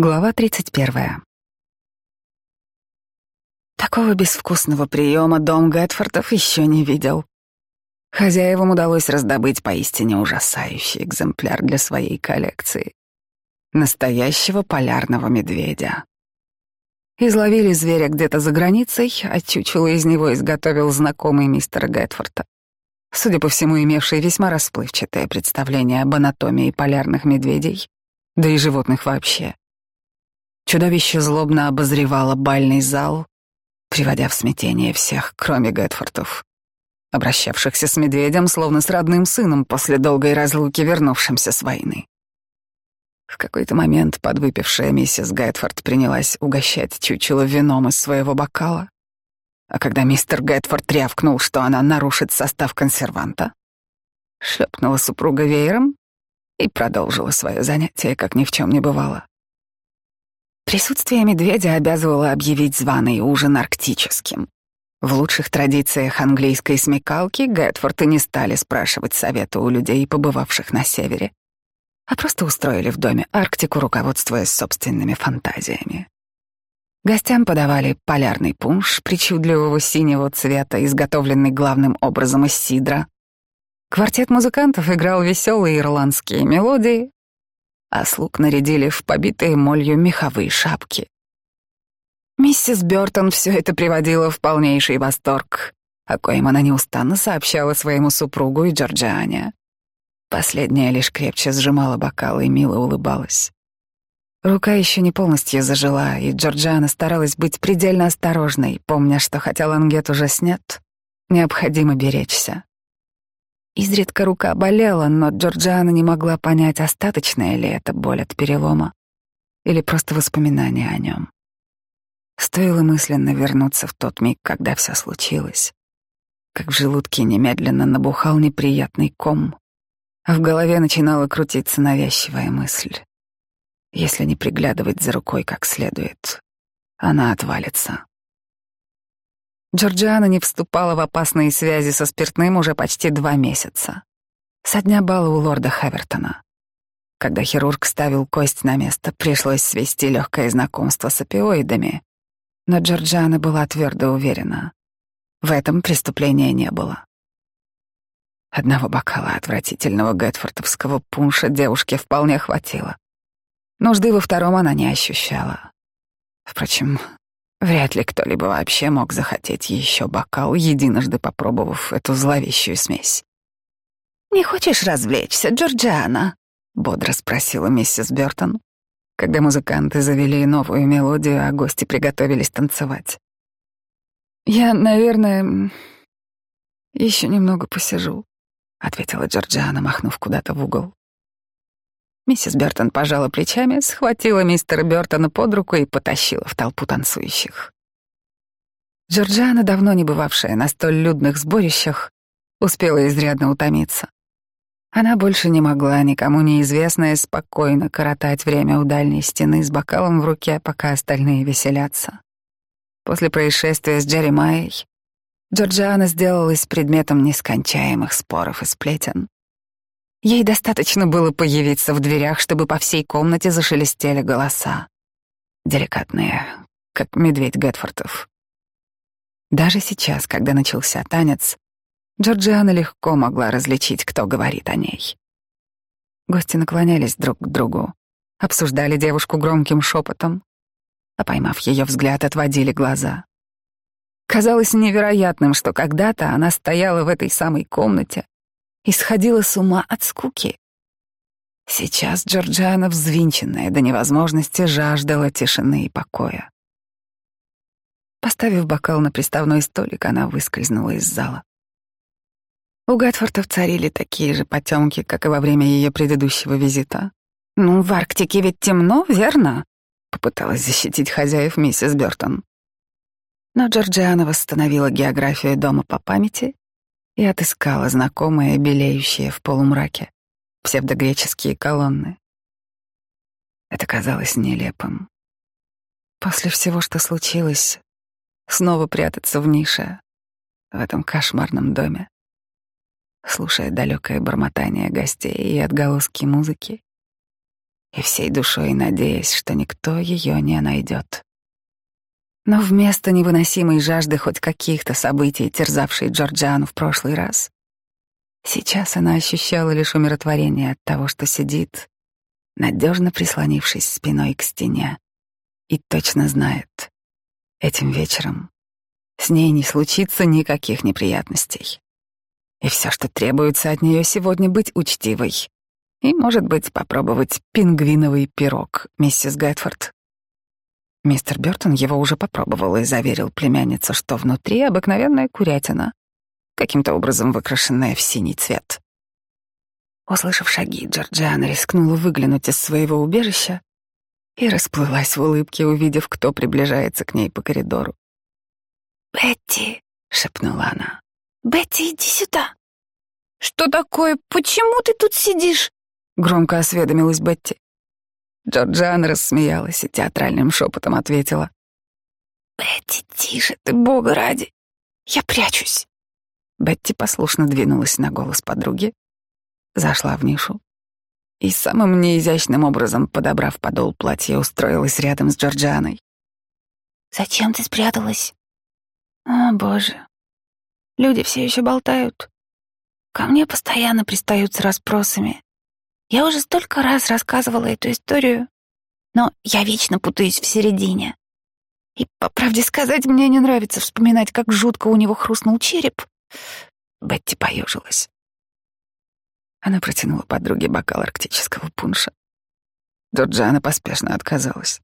Глава 31. Такого безвкусного приема дом Гэтфордов еще не видел. Хозяевам удалось раздобыть поистине ужасающий экземпляр для своей коллекции. Настоящего полярного медведя. Изловили зверя где-то за границей, а чучело из него изготовил знакомый мистер Гэтфорда. Судя по всему, имевший весьма расплывчатое представление об анатомии полярных медведей, да и животных вообще. Чудовище злобно обозревало бальный зал, приводя в смятение всех, кроме Гэтфордов, обращавшихся с медведем словно с родным сыном после долгой разлуки, вернувшимся с войны. В какой-то момент подвыпившая миссис Гэтфорд принялась угощать чучело вином из своего бокала, а когда мистер Гэтфорд рявкнул, что она нарушит состав консерванта, шлепнула супруга веером и продолжила свое занятие, как ни в чем не бывало. Присутствие медведя обязывало объявить званый ужин арктическим. В лучших традициях английской смекалки Гэтфорды не стали спрашивать совета у людей, побывавших на севере, а просто устроили в доме Арктику, руководствуясь собственными фантазиями. Гостям подавали полярный пунш причудливого синего цвета, изготовленный главным образом из сидра. Квартет музыкантов играл веселые ирландские мелодии, а слуг нарядили в побитые молью меховые шапки. Миссис Бёртон все это приводила в полнейший восторг, о коем она неустанно сообщала своему супругу и Джорджиане. Последняя лишь крепче сжимала бокал и мило улыбалась. Рука еще не полностью зажила, и Джорджиана старалась быть предельно осторожной, помня, что хотя лангет уже снят, необходимо беречься. Изредка рука болела, но Джорджиана не могла понять, остаточная ли это боль от перелома или просто воспоминания о нем. Стоило мысленно вернуться в тот миг, когда все случилось, как в желудке немедленно набухал неприятный ком, а в голове начинала крутиться навязчивая мысль. Если не приглядывать за рукой как следует, она отвалится. Джорджиана не вступала в опасные связи со спиртным уже почти два месяца. Со дня бала у лорда Хевертона. Когда хирург ставил кость на место, пришлось свести легкое знакомство с опиоидами, но Джорджиана была твердо уверена. В этом преступления не было. Одного бокала отвратительного гэтфордовского пунша девушке вполне хватило. Нужды во втором она не ощущала. Впрочем, Вряд ли кто-либо вообще мог захотеть еще бокал, единожды попробовав эту зловещую смесь. «Не хочешь развлечься, Джорджиана?» — бодро спросила миссис Бёртон, когда музыканты завели новую мелодию, а гости приготовились танцевать. «Я, наверное, еще немного посижу», — ответила Джорджиана, махнув куда-то в угол. Миссис Бертон пожала плечами, схватила мистера Бертона под руку и потащила в толпу танцующих. Джорджиана, давно не бывавшая на столь людных сборищах, успела изрядно утомиться. Она больше не могла, никому неизвестная, спокойно коротать время у дальней стены с бокалом в руке, пока остальные веселятся. После происшествия с Джерри Майей Джорджиана сделалась предметом нескончаемых споров и сплетен. Ей достаточно было появиться в дверях, чтобы по всей комнате зашелестели голоса. Деликатные, как медведь Гэтфордов. Даже сейчас, когда начался танец, Джорджиана легко могла различить, кто говорит о ней. Гости наклонялись друг к другу, обсуждали девушку громким шепотом, а поймав ее взгляд, отводили глаза. Казалось невероятным, что когда-то она стояла в этой самой комнате, и сходила с ума от скуки. Сейчас Джорджиана, взвинченная до невозможности, жаждала тишины и покоя. Поставив бокал на приставной столик, она выскользнула из зала. У Гатфордов царили такие же потемки, как и во время ее предыдущего визита. «Ну, в Арктике ведь темно, верно?» — попыталась защитить хозяев миссис Бёртон. Но Джорджиана восстановила географию дома по памяти и отыскала знакомые, белеющие в полумраке, псевдогреческие колонны. Это казалось нелепым. После всего, что случилось, снова прятаться в нише, в этом кошмарном доме, слушая далекое бормотание гостей и отголоски музыки, и всей душой надеясь, что никто ее не найдет. Но вместо невыносимой жажды хоть каких-то событий, терзавшей Джорджиану в прошлый раз, сейчас она ощущала лишь умиротворение от того, что сидит, надежно прислонившись спиной к стене, и точно знает, этим вечером с ней не случится никаких неприятностей. И все, что требуется от нее сегодня, быть учтивой. И, может быть, попробовать пингвиновый пирог, миссис Гэтфорд. Мистер Бёртон его уже попробовал и заверил племянницу, что внутри обыкновенная курятина, каким-то образом выкрашенная в синий цвет. Услышав шаги, Джорджиана рискнула выглянуть из своего убежища и расплылась в улыбке, увидев, кто приближается к ней по коридору. «Бетти», — шепнула она, — «Бетти, иди сюда». «Что такое? Почему ты тут сидишь?» — громко осведомилась Бетти. Джорджиана рассмеялась и театральным шепотом ответила. «Бетти, тише ты, бога ради! Я прячусь!» Бетти послушно двинулась на голос подруги, зашла в нишу и самым неизящным образом, подобрав подол платья, устроилась рядом с Джорджианой. «Зачем ты спряталась?» «О, боже, люди все еще болтают. Ко мне постоянно пристают с расспросами. Я уже столько раз рассказывала эту историю, но я вечно путаюсь в середине. И, по правде сказать, мне не нравится вспоминать, как жутко у него хрустнул череп. Бетти поежилась. Она протянула подруге бокал арктического пунша. Джорджиана поспешно отказалась.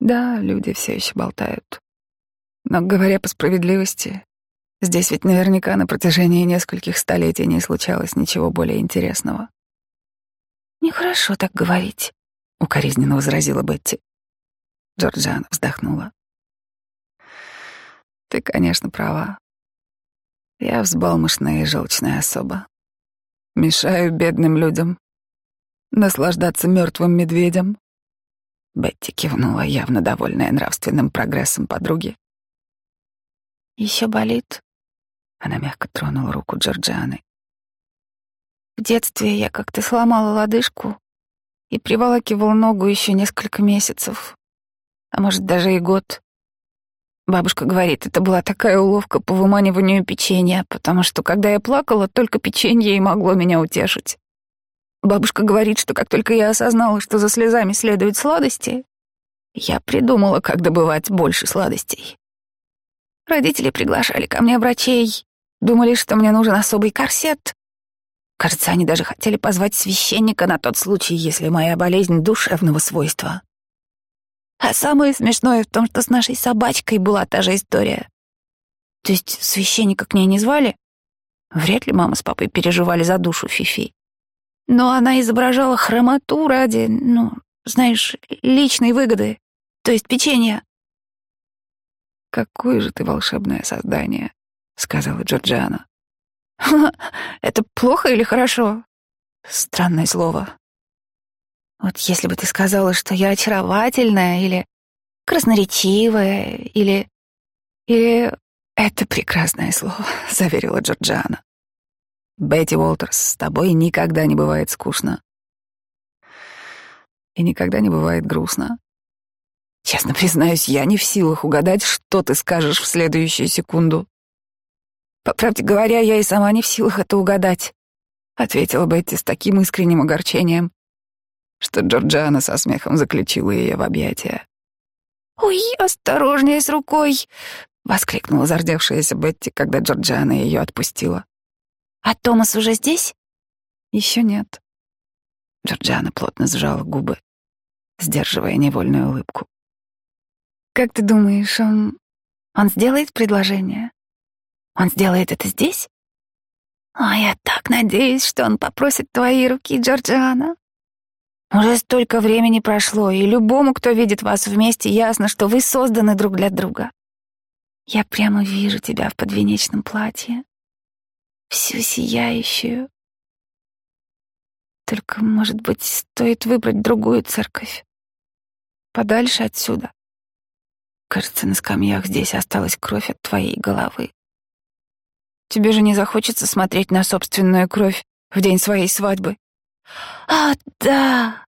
Да, люди все еще болтают. Но, говоря по справедливости, здесь ведь наверняка на протяжении нескольких столетий не случалось ничего более интересного. «Нехорошо так говорить», — укоризненно возразила Бетти. Джорджиана вздохнула. «Ты, конечно, права. Я взбалмошная и желчная особа. Мешаю бедным людям наслаждаться мертвым медведем». Бетти кивнула, явно довольная нравственным прогрессом подруги. Еще болит?» Она мягко тронула руку Джорджианы. В детстве я как-то сломала лодыжку и приволакивал ногу еще несколько месяцев, а может даже и год. Бабушка говорит, это была такая уловка по выманиванию печенья, потому что когда я плакала, только печенье и могло меня утешить. Бабушка говорит, что как только я осознала, что за слезами следуют сладости, я придумала, как добывать больше сладостей. Родители приглашали ко мне врачей, думали, что мне нужен особый корсет, Кажется, они даже хотели позвать священника на тот случай, если моя болезнь душевного свойства. А самое смешное в том, что с нашей собачкой была та же история. То есть священника к ней не звали? Вряд ли мама с папой переживали за душу Фифи. Но она изображала хромоту ради, ну, знаешь, личной выгоды, то есть печенья. «Какое же ты волшебное создание», — сказала Джорджиана. Это плохо или хорошо? Странное слово. Вот если бы ты сказала, что я очаровательная или красноречивая или... или... Это прекрасное слово, заверила Джорджиана. Бетти Уолтерс, с тобой никогда не бывает скучно. И никогда не бывает грустно. Честно признаюсь, я не в силах угадать, что ты скажешь в следующую секунду. По правде говоря, я и сама не в силах это угадать, ответила Бетти с таким искренним огорчением, что Джорджиана со смехом заключила ее в объятия. «Ой, осторожнее с рукой!» — воскликнула зардевшаяся Бетти, когда Джорджиана ее отпустила. «А Томас уже здесь?» Еще нет». Джорджиана плотно сжала губы, сдерживая невольную улыбку. «Как ты думаешь, он... он сделает предложение?» Он сделает это здесь? А я так надеюсь, что он попросит твои руки, Джорджиана. Уже столько времени прошло, и любому, кто видит вас вместе, ясно, что вы созданы друг для друга. Я прямо вижу тебя в подвенечном платье, всю сияющую. Только, может быть, стоит выбрать другую церковь, подальше отсюда. Кажется, на скамьях здесь осталась кровь от твоей головы. Тебе же не захочется смотреть на собственную кровь в день своей свадьбы. А, да.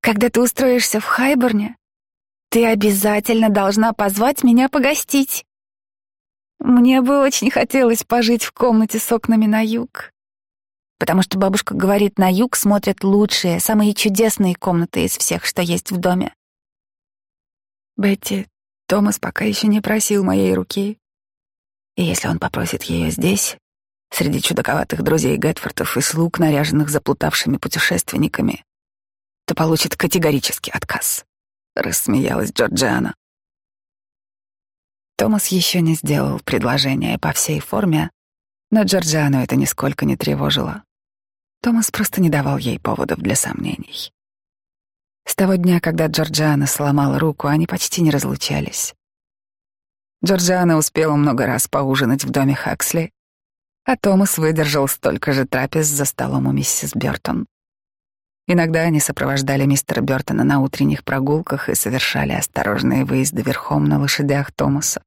Когда ты устроишься в Хайборне, ты обязательно должна позвать меня погостить. Мне бы очень хотелось пожить в комнате с окнами на юг, потому что бабушка говорит, на юг смотрят лучшие, самые чудесные комнаты из всех, что есть в доме. Бетти, Томас пока еще не просил моей руки. И если он попросит ее здесь, среди чудаковатых друзей Гэтфордов и слуг, наряженных заплутавшими путешественниками, то получит категорический отказ. Рассмеялась Джорджиана. Томас еще не сделал предложение по всей форме, но Джорджиану это нисколько не тревожило. Томас просто не давал ей поводов для сомнений. С того дня, когда Джорджиана сломала руку, они почти не разлучались. Джорджиана успела много раз поужинать в доме Хаксли, а Томас выдержал столько же трапез за столом у миссис Бёртон. Иногда они сопровождали мистера Бёртона на утренних прогулках и совершали осторожные выезды верхом на лошадях Томаса.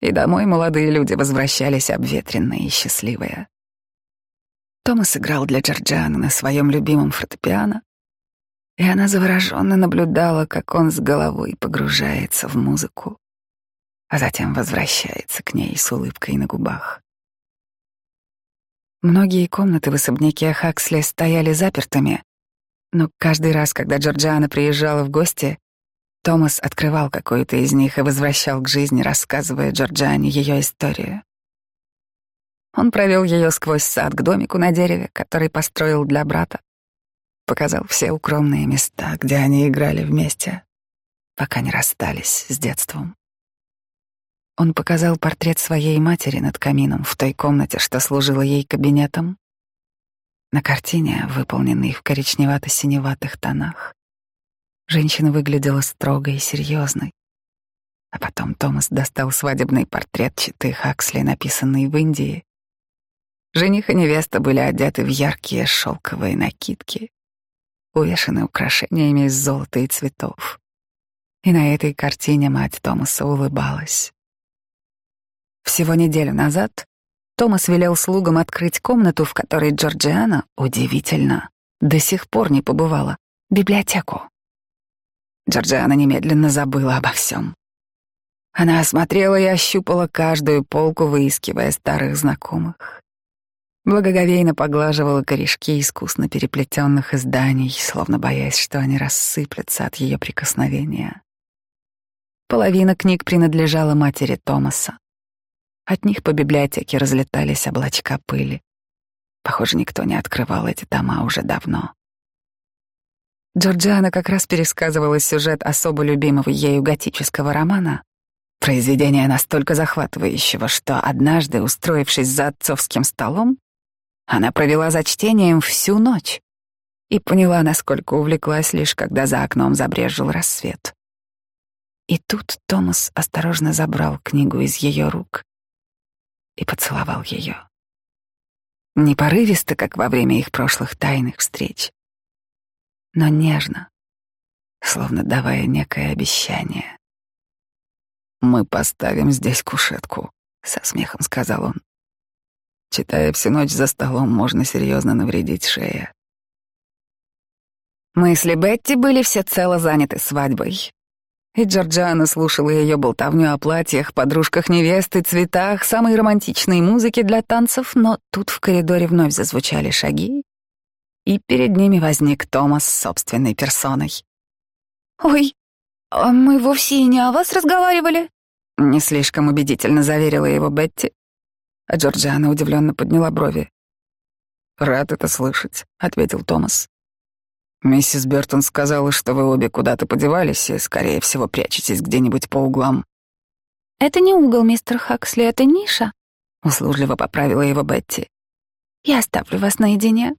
И домой молодые люди возвращались обветренные и счастливые. Томас играл для Джорджианы на своем любимом фортепиано, и она завороженно наблюдала, как он с головой погружается в музыку, а затем возвращается к ней с улыбкой на губах. Многие комнаты в особняке Хаксли стояли запертыми, но каждый раз, когда Джорджиана приезжала в гости, Томас открывал какую-то из них и возвращал к жизни, рассказывая Джорджиане ее историю. Он провел ее сквозь сад к домику на дереве, который построил для брата, показал все укромные места, где они играли вместе, пока не расстались с детством. Он показал портрет своей матери над камином в той комнате, что служила ей кабинетом. На картине, выполненной в коричневато-синеватых тонах, женщина выглядела строгой и серьезной. А потом Томас достал свадебный портрет Читы Хаксли, написанный в Индии. Жених и невеста были одеты в яркие шелковые накидки, увешаны украшениями из золота и цветов. И на этой картине мать Томаса улыбалась. Всего неделю назад Томас велел слугам открыть комнату, в которой Джорджиана, удивительно, до сих пор не побывала, библиотеку. Джорджиана немедленно забыла обо всем. Она осмотрела и ощупала каждую полку, выискивая старых знакомых благоговейно поглаживала корешки искусно переплетенных изданий, словно боясь, что они рассыплются от ее прикосновения. Половина книг принадлежала матери Томаса. От них по библиотеке разлетались облачка пыли. Похоже, никто не открывал эти тома уже давно. Джорджиана как раз пересказывала сюжет особо любимого ею готического романа, произведения настолько захватывающего, что однажды, устроившись за отцовским столом, она провела за чтением всю ночь и поняла, насколько увлеклась лишь, когда за окном забрежил рассвет. И тут Томас осторожно забрал книгу из ее рук и поцеловал ее. Не порывисто, как во время их прошлых тайных встреч, но нежно, словно давая некое обещание. «Мы поставим здесь кушетку», — со смехом сказал он. Читая всю ночь за столом, можно серьезно навредить шее. Мысли Бетти были всецело заняты свадьбой. И Джорджиана слушала ее болтовню о платьях, подружках невесты, цветах, самой романтичной музыке для танцев, но тут в коридоре вновь зазвучали шаги, и перед ними возник Томас с собственной персоной. «Ой, а мы вовсе и не о вас разговаривали?» Не слишком убедительно заверила его Бетти, а Джорджиана удивленно подняла брови. «Рад это слышать», — ответил Томас. «Миссис Бертон сказала, что вы обе куда-то подевались и, скорее всего, прячетесь где-нибудь по углам». «Это не угол, мистер Хаксли, это ниша», — услужливо поправила его Бетти. «Я оставлю вас наедине».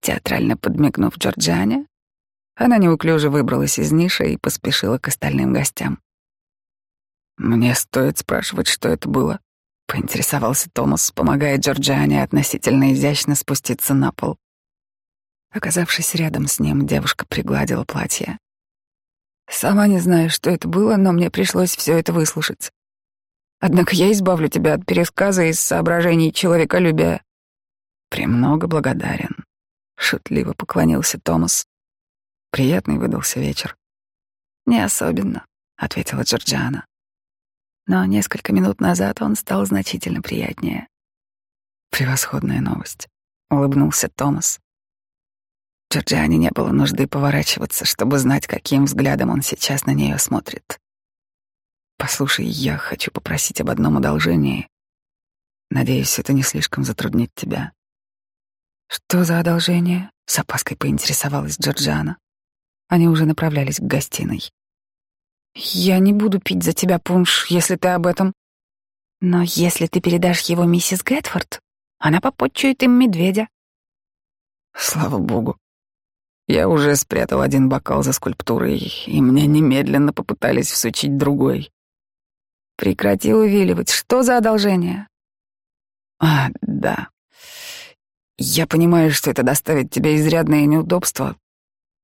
Театрально подмигнув Джорджиане, она неуклюже выбралась из ниши и поспешила к остальным гостям. «Мне стоит спрашивать, что это было?» Поинтересовался Томас, помогая Джорджиане относительно изящно спуститься на пол. Оказавшись рядом с ним, девушка пригладила платье. «Сама не знаю, что это было, но мне пришлось все это выслушать. Однако я избавлю тебя от пересказа из соображений человеколюбия». «Премного благодарен», — шутливо поклонился Томас. Приятный выдался вечер. «Не особенно», — ответила Джорджиана. Но несколько минут назад он стал значительно приятнее. «Превосходная новость», — улыбнулся Томас. Джорджиане не было нужды поворачиваться, чтобы знать, каким взглядом он сейчас на нее смотрит. «Послушай, я хочу попросить об одном одолжении. Надеюсь, это не слишком затруднит тебя». «Что за одолжение?» — с опаской поинтересовалась Джорджиана. Они уже направлялись к гостиной. «Я не буду пить за тебя пунш, если ты об этом. Но если ты передашь его миссис Гэтфорд, она попотчует им медведя». «Слава богу. Я уже спрятал один бокал за скульптурой, и мне немедленно попытались всучить другой». «Прекрати увиливать. Что за одолжение?» «А, да. Я понимаю, что это доставит тебе изрядное неудобство,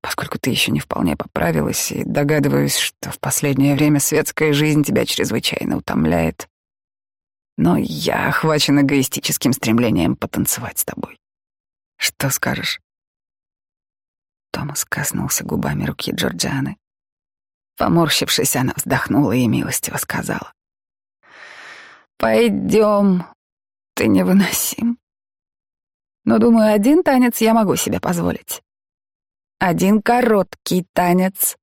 поскольку ты еще не вполне поправилась, и догадываюсь, что в последнее время светская жизнь тебя чрезвычайно утомляет. Но я охвачен эгоистическим стремлением потанцевать с тобой. Что скажешь?» Томас коснулся губами руки Джорджианы. Поморщившись, она вздохнула и милостиво сказала. «Пойдем, ты невыносим. Но, думаю, один танец я могу себе позволить. Один короткий танец.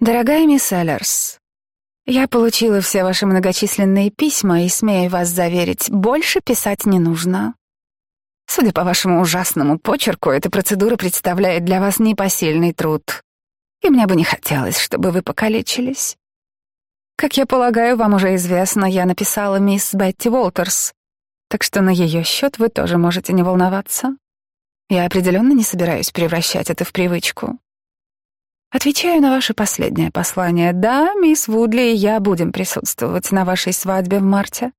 Дорогая мисс Эллерс, я получила все ваши многочисленные письма и, смею вас заверить, больше писать не нужно. Судя по вашему ужасному почерку, эта процедура представляет для вас непосильный труд. И мне бы не хотелось, чтобы вы покалечились. Как я полагаю, вам уже известно, я написала мисс Бетти Уолтерс, так что на ее счет вы тоже можете не волноваться. Я определенно не собираюсь превращать это в привычку. Отвечаю на ваше последнее послание. Да, мисс Вудли и я будем присутствовать на вашей свадьбе в марте.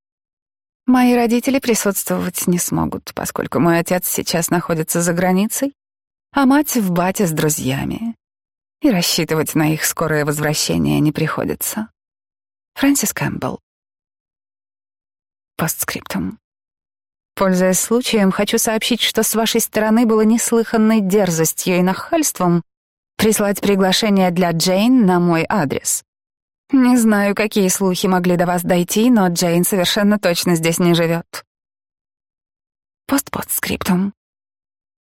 Мои родители присутствовать не смогут, поскольку мой отец сейчас находится за границей, а мать в бате с друзьями. И рассчитывать на их скорое возвращение не приходится. Фрэнсис Кэмпбелл. Постскриптум. Пользуясь случаем, хочу сообщить, что с вашей стороны было неслыханной дерзостью и нахальством прислать приглашение для Джейн на мой адрес. Не знаю, какие слухи могли до вас дойти, но Джейн совершенно точно здесь не живет. Постпостскриптум.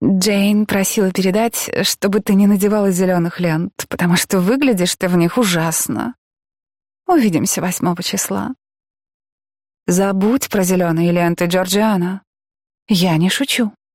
Джейн просила передать, чтобы ты не надевала зеленых лент, потому что выглядишь ты в них ужасно. Увидимся восьмого числа. Забудь про зеленые ленты, Джорджиана. Я не шучу.